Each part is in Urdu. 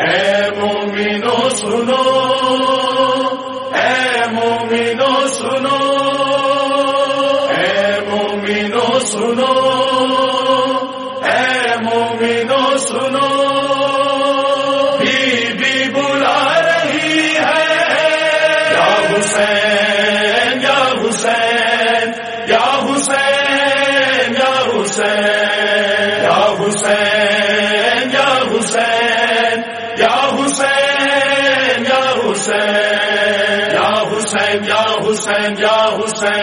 اے مومنو سنو اے سنو اے مومنو سنو حسین جا حسین۔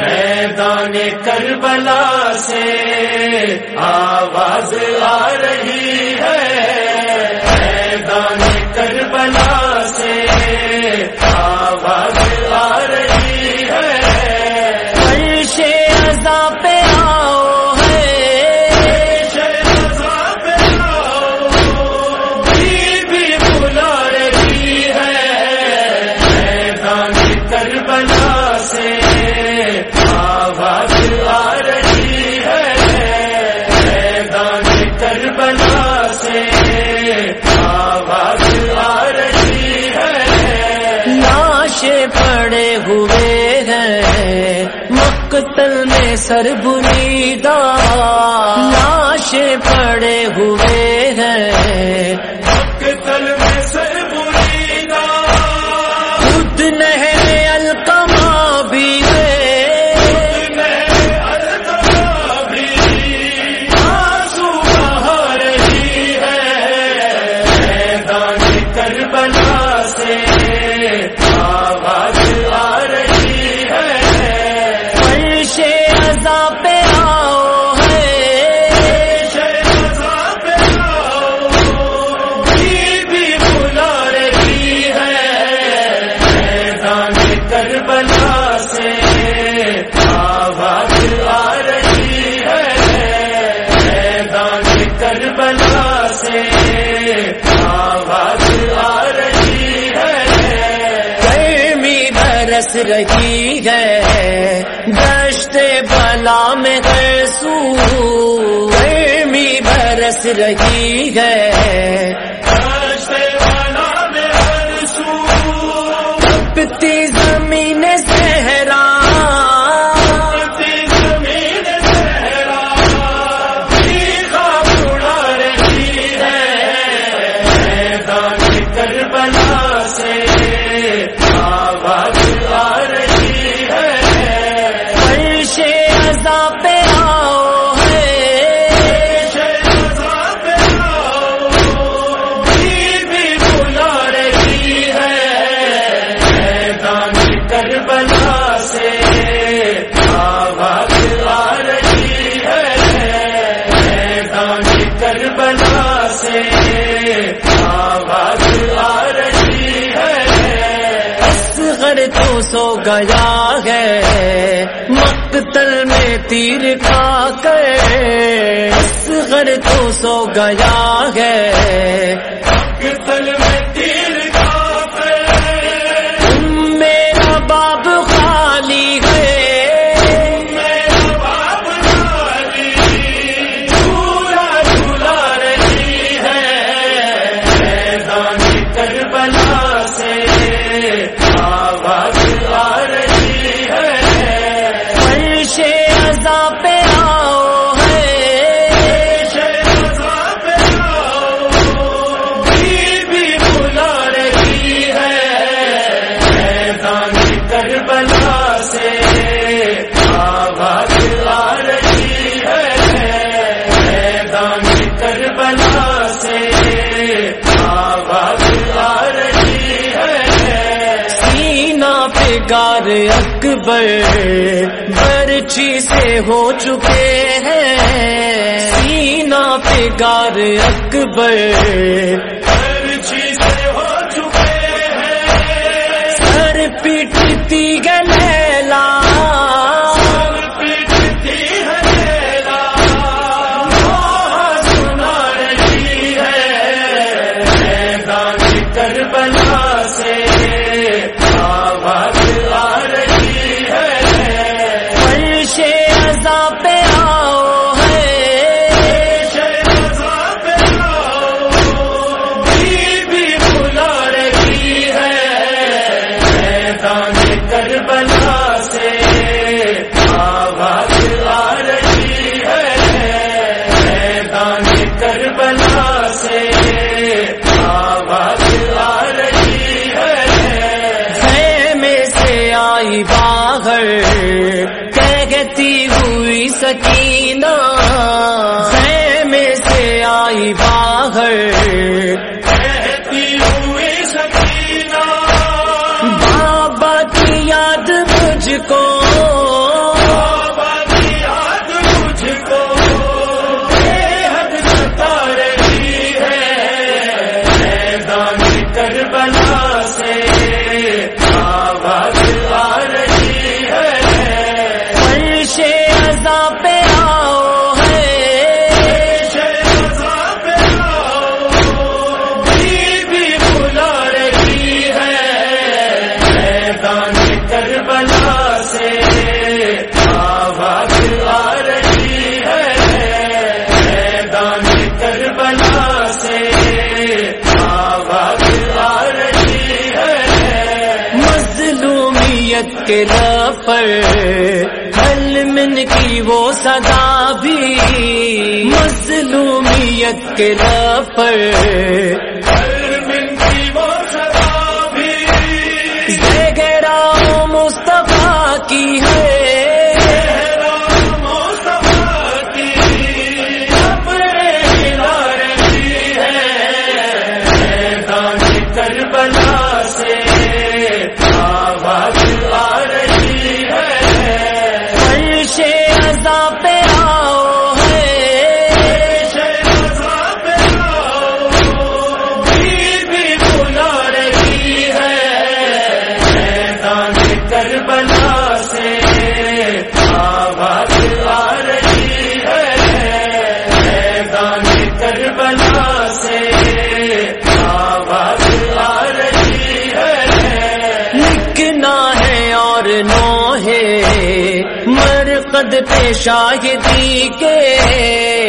میدان کربلا سے آواز آ رہی ہے۔ میدان کربلا سے آواز آ رہی ہے۔ پہ سر بریدا لاش پڑے ہوئے برس رہی ہے۔ دشت بلا میں سو گرمی برس رہی ہے۔ دشت بلا میں تپتی گیا ہے مقتل میں تیر کھا کر تو سو گیا ہے مقتل سرکار اکبر برچی سے ہو چکے ہیں۔ سینا پیکار اکبر برچی سے ہو چکے پیٹتی کربلا مجھ کو کے نا پر من کی وہ صدا بھی مظلومیت کے نا پر کرتے شاہدی کے۔